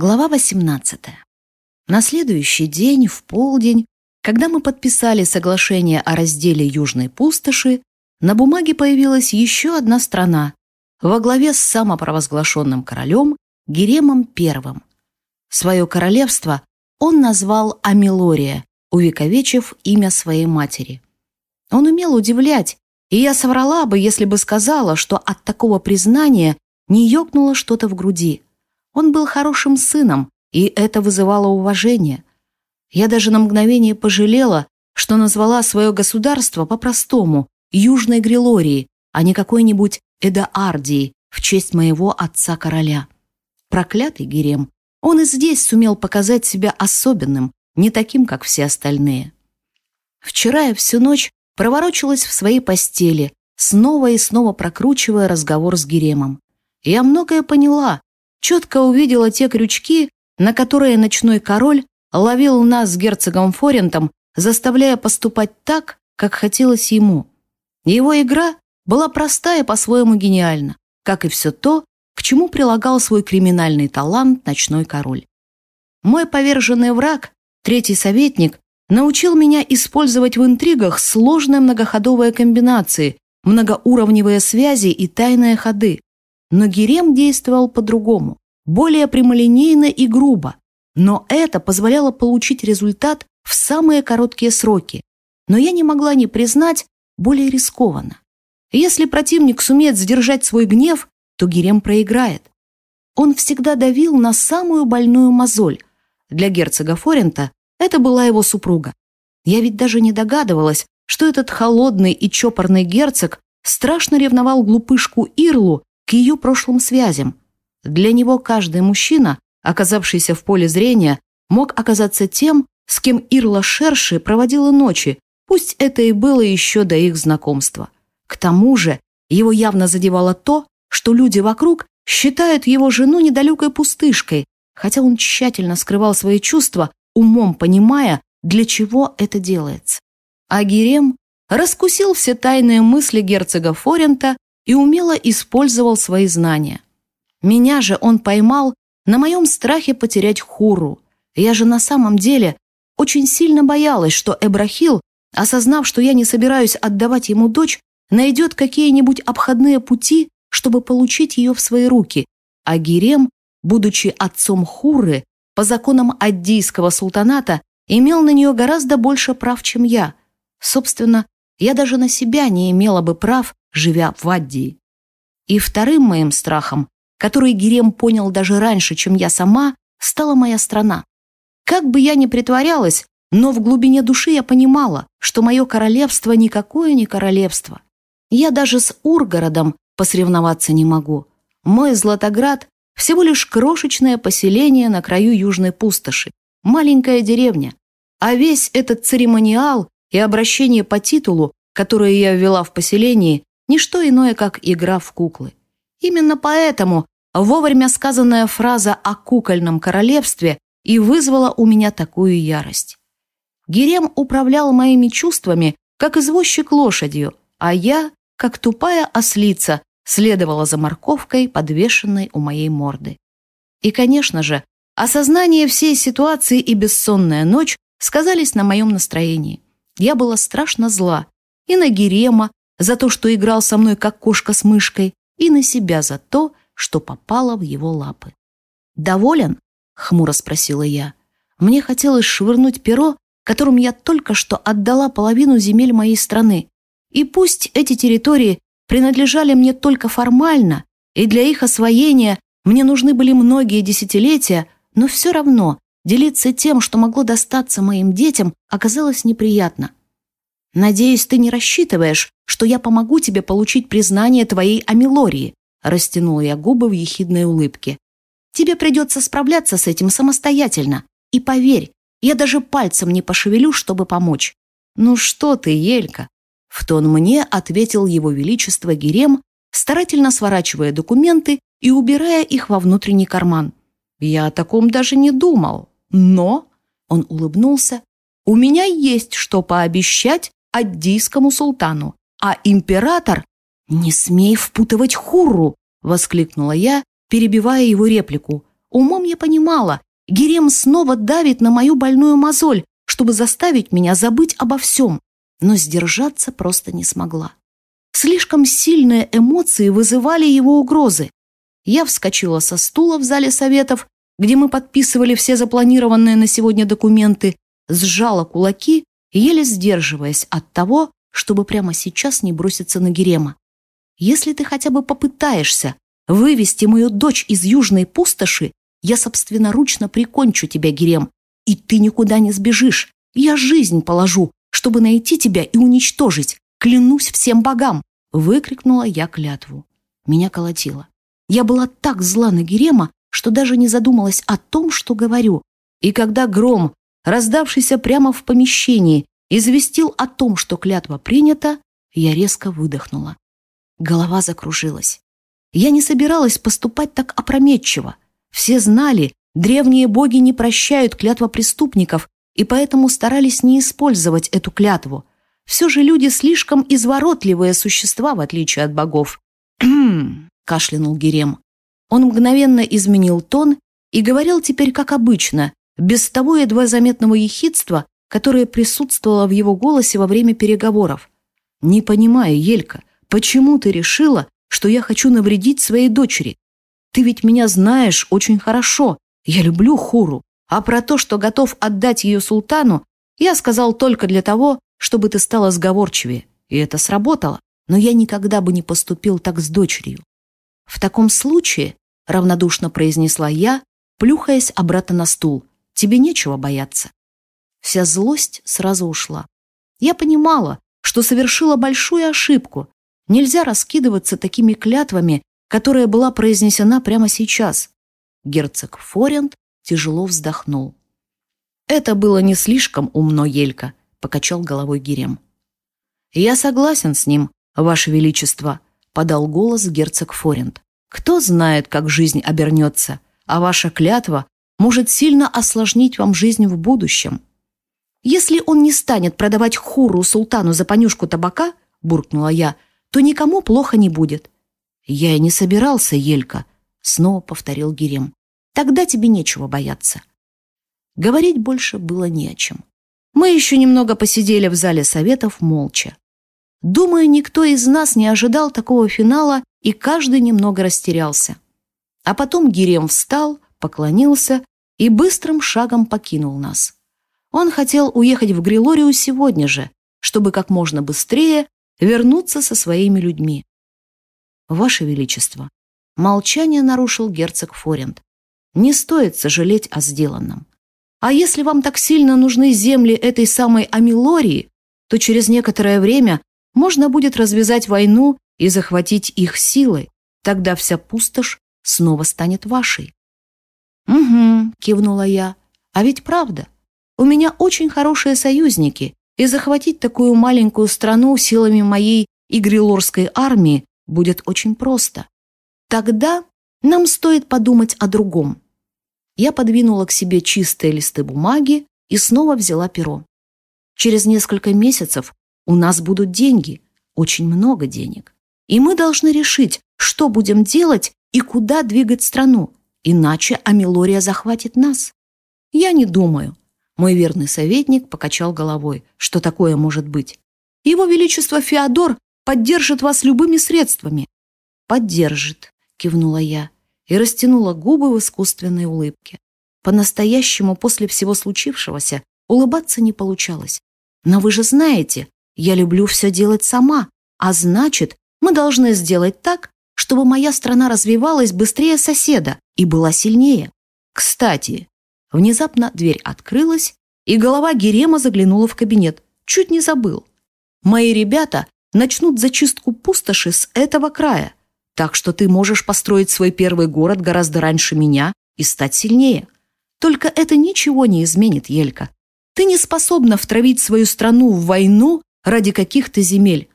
Глава 18. На следующий день, в полдень, когда мы подписали соглашение о разделе Южной пустоши, на бумаге появилась еще одна страна во главе с самопровозглашенным королем Геремом I. Свое королевство он назвал Амилория, увековечив имя своей матери. Он умел удивлять, и я соврала бы, если бы сказала, что от такого признания не ёкнуло что-то в груди. Он был хорошим сыном, и это вызывало уважение. Я даже на мгновение пожалела, что назвала свое государство по-простому Южной Грилории, а не какой-нибудь Эдаардии в честь моего отца-короля. Проклятый Герем, он и здесь сумел показать себя особенным, не таким, как все остальные. Вчера я всю ночь проворочилась в своей постели, снова и снова прокручивая разговор с Геремом. Я многое поняла, четко увидела те крючки, на которые ночной король ловил нас с герцогом Форентом, заставляя поступать так, как хотелось ему. Его игра была простая по-своему гениальна, как и все то, к чему прилагал свой криминальный талант ночной король. Мой поверженный враг, третий советник, научил меня использовать в интригах сложные многоходовые комбинации, многоуровневые связи и тайные ходы. Но Герем действовал по-другому, более прямолинейно и грубо. Но это позволяло получить результат в самые короткие сроки. Но я не могла не признать более рискованно. Если противник сумеет сдержать свой гнев, то Герем проиграет. Он всегда давил на самую больную мозоль. Для герцога Форента это была его супруга. Я ведь даже не догадывалась, что этот холодный и чопорный герцог страшно ревновал глупышку Ирлу к ее прошлым связям. Для него каждый мужчина, оказавшийся в поле зрения, мог оказаться тем, с кем Ирла Шерши проводила ночи, пусть это и было еще до их знакомства. К тому же его явно задевало то, что люди вокруг считают его жену недалекой пустышкой, хотя он тщательно скрывал свои чувства, умом понимая, для чего это делается. А Герем раскусил все тайные мысли герцога Форента и умело использовал свои знания. Меня же он поймал на моем страхе потерять Хуру. Я же на самом деле очень сильно боялась, что Эбрахил, осознав, что я не собираюсь отдавать ему дочь, найдет какие-нибудь обходные пути, чтобы получить ее в свои руки, а Гирем, будучи отцом Хуры, по законам аддийского султаната, имел на нее гораздо больше прав, чем я. Собственно, я даже на себя не имела бы прав, живя в Аддии. И вторым моим страхом, который Герем понял даже раньше, чем я сама, стала моя страна. Как бы я ни притворялась, но в глубине души я понимала, что мое королевство никакое не королевство. Я даже с Ургородом посоревноваться не могу. Мой Златоград – всего лишь крошечное поселение на краю южной пустоши, маленькая деревня. А весь этот церемониал и обращение по титулу, которое я ввела в поселении, не что иное, как игра в куклы. Именно поэтому вовремя сказанная фраза о кукольном королевстве и вызвала у меня такую ярость. Герем управлял моими чувствами, как извозчик лошадью, а я, как тупая ослица, следовала за морковкой, подвешенной у моей морды. И, конечно же, осознание всей ситуации и бессонная ночь сказались на моем настроении. Я была страшно зла и на Герема, за то, что играл со мной как кошка с мышкой, и на себя за то, что попало в его лапы. «Доволен?» — хмуро спросила я. Мне хотелось швырнуть перо, которым я только что отдала половину земель моей страны. И пусть эти территории принадлежали мне только формально, и для их освоения мне нужны были многие десятилетия, но все равно делиться тем, что могло достаться моим детям, оказалось неприятно. «Надеюсь, ты не рассчитываешь, что я помогу тебе получить признание твоей амилории», растянула я губы в ехидной улыбке. «Тебе придется справляться с этим самостоятельно. И поверь, я даже пальцем не пошевелю, чтобы помочь». «Ну что ты, Елька?» В тон мне ответил его величество Герем, старательно сворачивая документы и убирая их во внутренний карман. «Я о таком даже не думал. Но...» Он улыбнулся. «У меня есть что пообещать аддийскому султану, а император... «Не смей впутывать Хурру!» — воскликнула я, перебивая его реплику. Умом я понимала, Герем снова давит на мою больную мозоль, чтобы заставить меня забыть обо всем, но сдержаться просто не смогла. Слишком сильные эмоции вызывали его угрозы. Я вскочила со стула в зале советов, где мы подписывали все запланированные на сегодня документы, сжала кулаки, еле сдерживаясь от того, чтобы прямо сейчас не броситься на Герема. Если ты хотя бы попытаешься вывести мою дочь из южной пустоши, я собственноручно прикончу тебя, Герем, и ты никуда не сбежишь. Я жизнь положу, чтобы найти тебя и уничтожить. Клянусь всем богам!» Выкрикнула я клятву. Меня колотило. Я была так зла на Герема, что даже не задумалась о том, что говорю. И когда гром, раздавшийся прямо в помещении, известил о том, что клятва принята, я резко выдохнула. Голова закружилась. Я не собиралась поступать так опрометчиво. Все знали, древние боги не прощают клятва преступников, и поэтому старались не использовать эту клятву. Все же люди слишком изворотливые существа, в отличие от богов. «Кхм», — кашлянул Герем. Он мгновенно изменил тон и говорил теперь как обычно, без того едва заметного ехидства, которое присутствовало в его голосе во время переговоров. «Не понимаю, Елька, почему ты решила, что я хочу навредить своей дочери? Ты ведь меня знаешь очень хорошо. Я люблю Хуру. А про то, что готов отдать ее султану, я сказал только для того, чтобы ты стала сговорчивее. И это сработало. Но я никогда бы не поступил так с дочерью. В таком случае, равнодушно произнесла я, плюхаясь обратно на стул, тебе нечего бояться. Вся злость сразу ушла. Я понимала, что совершила большую ошибку. Нельзя раскидываться такими клятвами которая была произнесена прямо сейчас. Герцог Форент тяжело вздохнул. «Это было не слишком умно, Елька», — покачал головой Гирем. «Я согласен с ним, Ваше Величество», — подал голос герцог Форент. «Кто знает, как жизнь обернется, а ваша клятва может сильно осложнить вам жизнь в будущем». «Если он не станет продавать хуру султану за понюшку табака», — буркнула я, — «то никому плохо не будет. «Я и не собирался, Елька», — снова повторил Гирем. «Тогда тебе нечего бояться». Говорить больше было не о чем. Мы еще немного посидели в зале советов молча. Думаю, никто из нас не ожидал такого финала, и каждый немного растерялся. А потом Гирем встал, поклонился и быстрым шагом покинул нас. Он хотел уехать в Грилорию сегодня же, чтобы как можно быстрее вернуться со своими людьми. «Ваше Величество!» Молчание нарушил герцог Форент. «Не стоит сожалеть о сделанном. А если вам так сильно нужны земли этой самой Амилории, то через некоторое время можно будет развязать войну и захватить их силой. Тогда вся пустошь снова станет вашей». «Угу», — кивнула я. «А ведь правда. У меня очень хорошие союзники, и захватить такую маленькую страну силами моей игрилорской армии будет очень просто. Тогда нам стоит подумать о другом. Я подвинула к себе чистые листы бумаги и снова взяла перо. Через несколько месяцев у нас будут деньги, очень много денег. И мы должны решить, что будем делать и куда двигать страну, иначе Амилория захватит нас. Я не думаю. Мой верный советник покачал головой, что такое может быть. Его Величество Феодор поддержит вас любыми средствами». «Поддержит», — кивнула я и растянула губы в искусственной улыбке. По-настоящему после всего случившегося улыбаться не получалось. «Но вы же знаете, я люблю все делать сама, а значит, мы должны сделать так, чтобы моя страна развивалась быстрее соседа и была сильнее. Кстати, внезапно дверь открылась, и голова Герема заглянула в кабинет. Чуть не забыл. Мои ребята начнут зачистку пустоши с этого края. Так что ты можешь построить свой первый город гораздо раньше меня и стать сильнее. Только это ничего не изменит, Елька. Ты не способна втравить свою страну в войну ради каких-то земель.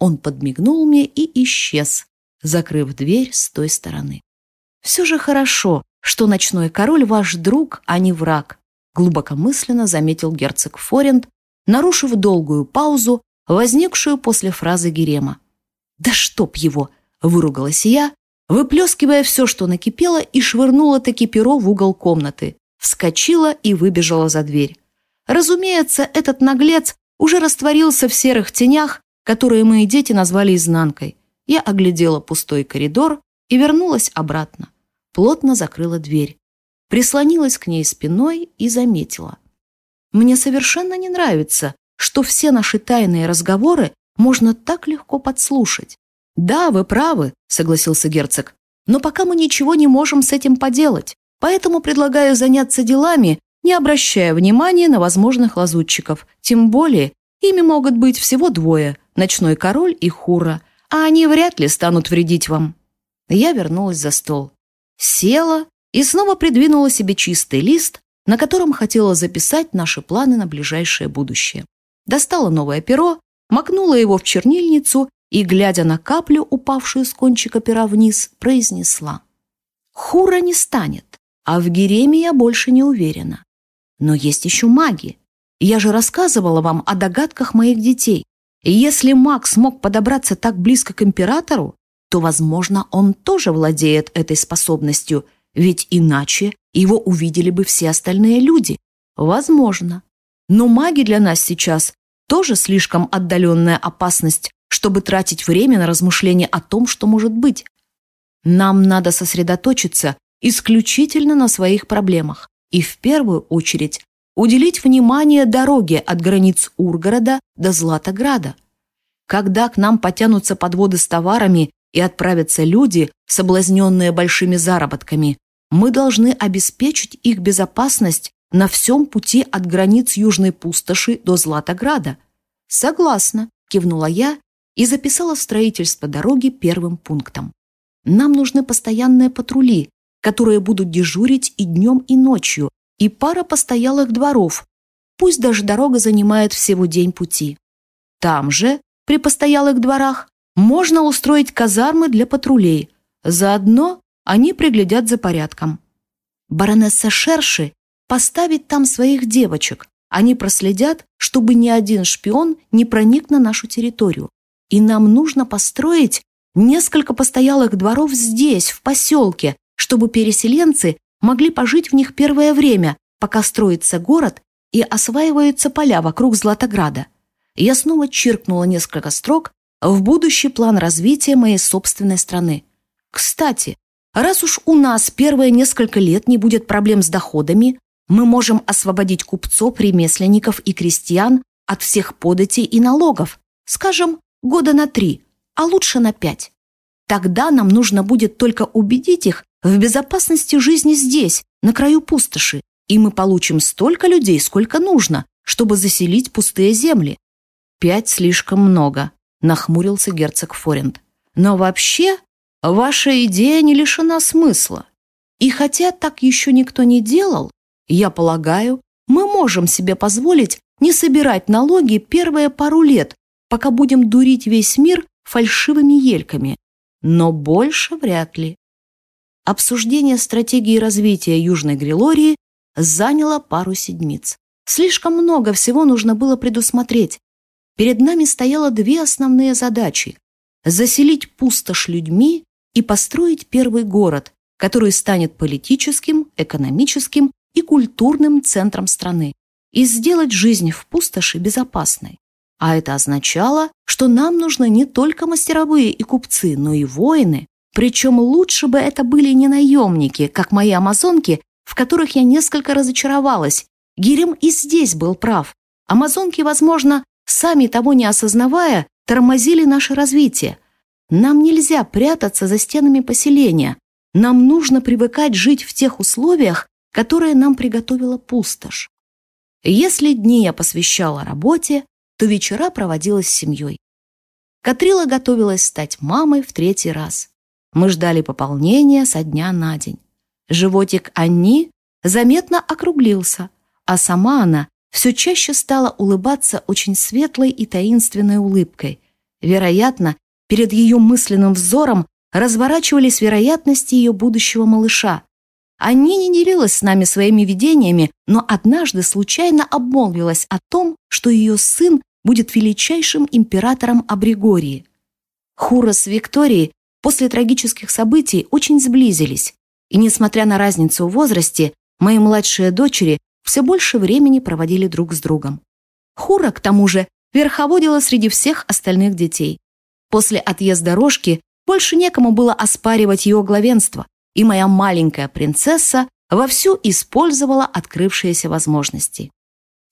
Он подмигнул мне и исчез, закрыв дверь с той стороны. Все же хорошо, что ночной король ваш друг, а не враг, глубокомысленно заметил герцог Форент, нарушив долгую паузу, возникшую после фразы Герема. «Да чтоб его!» — выругалась я, выплескивая все, что накипело, и швырнула таки перо в угол комнаты, вскочила и выбежала за дверь. Разумеется, этот наглец уже растворился в серых тенях, которые мои дети назвали изнанкой. Я оглядела пустой коридор и вернулась обратно. Плотно закрыла дверь. Прислонилась к ней спиной и заметила. Мне совершенно не нравится, что все наши тайные разговоры можно так легко подслушать. «Да, вы правы», — согласился герцог, «но пока мы ничего не можем с этим поделать, поэтому предлагаю заняться делами, не обращая внимания на возможных лазутчиков. Тем более, ими могут быть всего двое — ночной король и хура, а они вряд ли станут вредить вам». Я вернулась за стол. Села и снова придвинула себе чистый лист, на котором хотела записать наши планы на ближайшее будущее. Достала новое перо, макнула его в чернильницу и, глядя на каплю, упавшую с кончика пера вниз, произнесла. «Хура не станет, а в Гереме я больше не уверена. Но есть еще маги. Я же рассказывала вам о догадках моих детей. И если маг смог подобраться так близко к императору, то, возможно, он тоже владеет этой способностью, ведь иначе его увидели бы все остальные люди. Возможно. Но маги для нас сейчас тоже слишком отдаленная опасность, чтобы тратить время на размышления о том, что может быть. Нам надо сосредоточиться исключительно на своих проблемах и в первую очередь уделить внимание дороге от границ Ургорода до Златограда. Когда к нам потянутся подводы с товарами и отправятся люди, соблазненные большими заработками, мы должны обеспечить их безопасность на всем пути от границ Южной пустоши до Златограда. Согласна, кивнула я и записала строительство дороги первым пунктом. Нам нужны постоянные патрули, которые будут дежурить и днем, и ночью, и пара постоялых дворов. Пусть даже дорога занимает всего день пути. Там же, при постоялых дворах, можно устроить казармы для патрулей. Заодно они приглядят за порядком. Баронесса Шерши поставит там своих девочек. Они проследят, чтобы ни один шпион не проник на нашу территорию. И нам нужно построить несколько постоялых дворов здесь, в поселке, чтобы переселенцы могли пожить в них первое время, пока строится город и осваиваются поля вокруг Златограда. Я снова чиркнула несколько строк в будущий план развития моей собственной страны. Кстати, раз уж у нас первые несколько лет не будет проблем с доходами, мы можем освободить купцов, ремесленников и крестьян от всех податей и налогов, скажем, года на три, а лучше на пять. Тогда нам нужно будет только убедить их в безопасности жизни здесь, на краю пустоши, и мы получим столько людей, сколько нужно, чтобы заселить пустые земли. Пять слишком много, нахмурился герцог Форент. Но вообще, ваша идея не лишена смысла. И хотя так еще никто не делал, я полагаю, мы можем себе позволить не собирать налоги первые пару лет, пока будем дурить весь мир фальшивыми ельками. Но больше вряд ли. Обсуждение стратегии развития Южной Грилории заняло пару седмиц. Слишком много всего нужно было предусмотреть. Перед нами стояло две основные задачи – заселить пустошь людьми и построить первый город, который станет политическим, экономическим и культурным центром страны, и сделать жизнь в пустоши безопасной. А это означало, что нам нужны не только мастеровые и купцы, но и воины, причем лучше бы это были не наемники, как мои амазонки, в которых я несколько разочаровалась. Гирем и здесь был прав. Амазонки, возможно, сами того не осознавая, тормозили наше развитие. Нам нельзя прятаться за стенами поселения. Нам нужно привыкать жить в тех условиях, которые нам приготовила пустошь. Если дни я посвящала работе, то вечера проводила с семьей. Катрила готовилась стать мамой в третий раз. Мы ждали пополнения со дня на день. Животик Анни заметно округлился, а сама она все чаще стала улыбаться очень светлой и таинственной улыбкой. Вероятно, перед ее мысленным взором разворачивались вероятности ее будущего малыша. Анни не делилась с нами своими видениями, но однажды случайно обмолвилась о том, что ее сын будет величайшим императором Абригории. Хура с Викторией после трагических событий очень сблизились, и, несмотря на разницу в возрасте, мои младшие дочери все больше времени проводили друг с другом. Хура, к тому же, верховодила среди всех остальных детей. После отъезда Рожки больше некому было оспаривать ее главенство, и моя маленькая принцесса вовсю использовала открывшиеся возможности.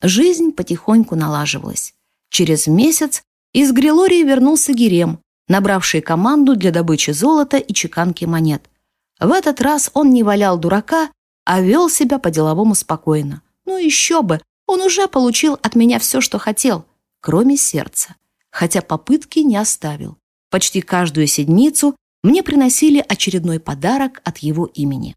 Жизнь потихоньку налаживалась. Через месяц из Грилории вернулся Герем, набравший команду для добычи золота и чеканки монет. В этот раз он не валял дурака, а вел себя по-деловому спокойно. Ну еще бы, он уже получил от меня все, что хотел, кроме сердца. Хотя попытки не оставил. Почти каждую седмицу мне приносили очередной подарок от его имени.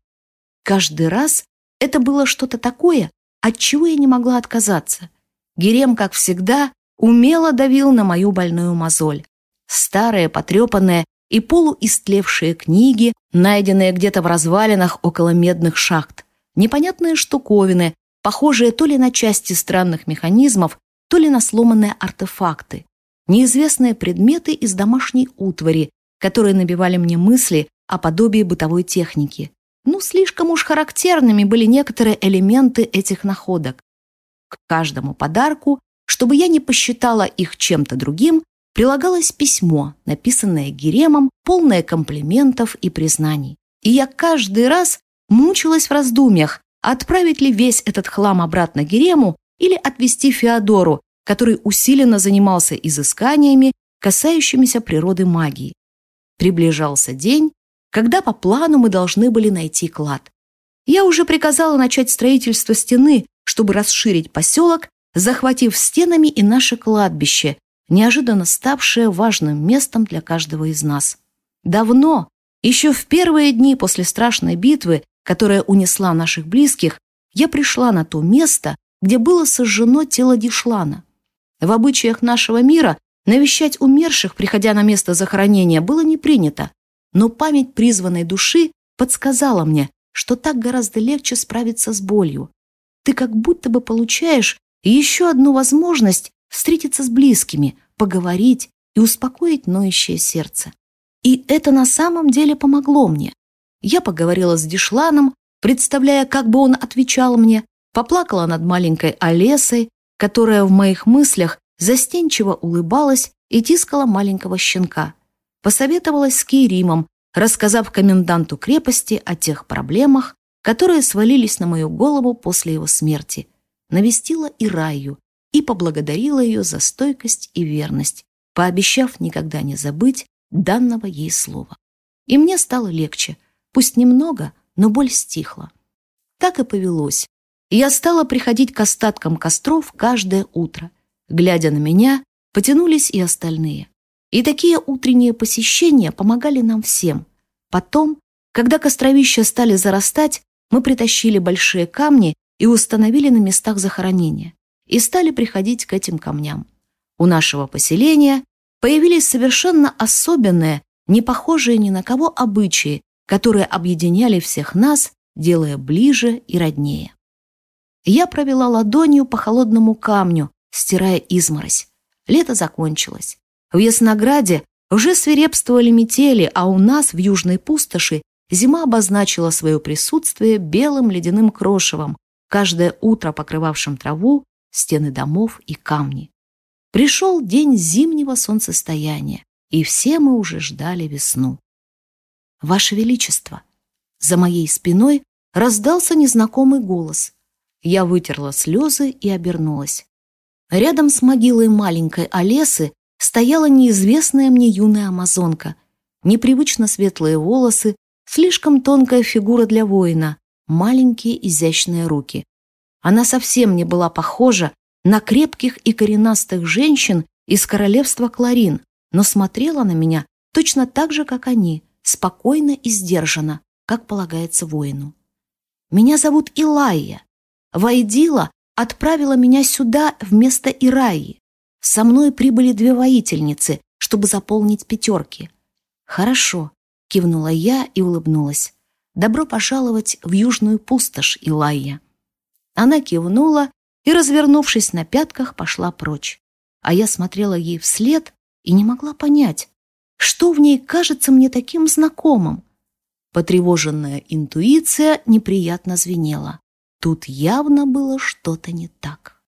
Каждый раз это было что-то такое, от чего я не могла отказаться. Герем, как всегда, умело давил на мою больную мозоль. Старые, потрепанные и полуистлевшие книги, найденные где-то в развалинах около медных шахт, непонятные штуковины, похожие то ли на части странных механизмов, то ли на сломанные артефакты, неизвестные предметы из домашней утвари, которые набивали мне мысли о подобии бытовой техники. Ну, слишком уж характерными были некоторые элементы этих находок. К каждому подарку, чтобы я не посчитала их чем-то другим, прилагалось письмо, написанное Геремом, полное комплиментов и признаний. И я каждый раз мучилась в раздумьях, отправить ли весь этот хлам обратно Герему или отвезти Феодору, который усиленно занимался изысканиями, касающимися природы магии. Приближался день, когда по плану мы должны были найти клад. Я уже приказала начать строительство стены, чтобы расширить поселок, захватив стенами и наше кладбище, неожиданно ставшее важным местом для каждого из нас. Давно, еще в первые дни после страшной битвы, которая унесла наших близких, я пришла на то место, где было сожжено тело Дишлана. В обычаях нашего мира навещать умерших, приходя на место захоронения, было не принято, но память призванной души подсказала мне, что так гораздо легче справиться с болью. Ты как будто бы получаешь еще одну возможность встретиться с близкими, поговорить и успокоить ноющее сердце. И это на самом деле помогло мне. Я поговорила с Дишланом, представляя, как бы он отвечал мне, поплакала над маленькой Олесой, которая в моих мыслях застенчиво улыбалась и тискала маленького щенка. Посоветовалась с Кейримом, рассказав коменданту крепости о тех проблемах, которые свалились на мою голову после его смерти. Навестила и Раю и поблагодарила ее за стойкость и верность, пообещав никогда не забыть данного ей слова. И мне стало легче, пусть немного, но боль стихла. Так и повелось. Я стала приходить к остаткам костров каждое утро. Глядя на меня, потянулись и остальные. И такие утренние посещения помогали нам всем. Потом, когда костровища стали зарастать, мы притащили большие камни и установили на местах захоронения. И стали приходить к этим камням. У нашего поселения появились совершенно особенные, не похожие ни на кого обычаи, которые объединяли всех нас, делая ближе и роднее. Я провела ладонью по холодному камню, стирая изморозь. Лето закончилось. В Яснограде уже свирепствовали метели, а у нас в южной пустоши зима обозначила свое присутствие белым ледяным крошевом, каждое утро покрывавшим траву, стены домов и камни. Пришел день зимнего солнцестояния, и все мы уже ждали весну. «Ваше Величество!» За моей спиной раздался незнакомый голос. Я вытерла слезы и обернулась. Рядом с могилой маленькой Олесы стояла неизвестная мне юная амазонка. Непривычно светлые волосы, слишком тонкая фигура для воина, маленькие изящные руки. Она совсем не была похожа на крепких и коренастых женщин из королевства Кларин, но смотрела на меня точно так же, как они, спокойно и сдержанно, как полагается воину. «Меня зовут Илайя. Вайдила отправила меня сюда вместо Ираи. Со мной прибыли две воительницы, чтобы заполнить пятерки». «Хорошо», — кивнула я и улыбнулась. «Добро пожаловать в южную пустошь, Илайя». Она кивнула и, развернувшись на пятках, пошла прочь. А я смотрела ей вслед и не могла понять, Что в ней кажется мне таким знакомым? Потревоженная интуиция неприятно звенела. Тут явно было что-то не так.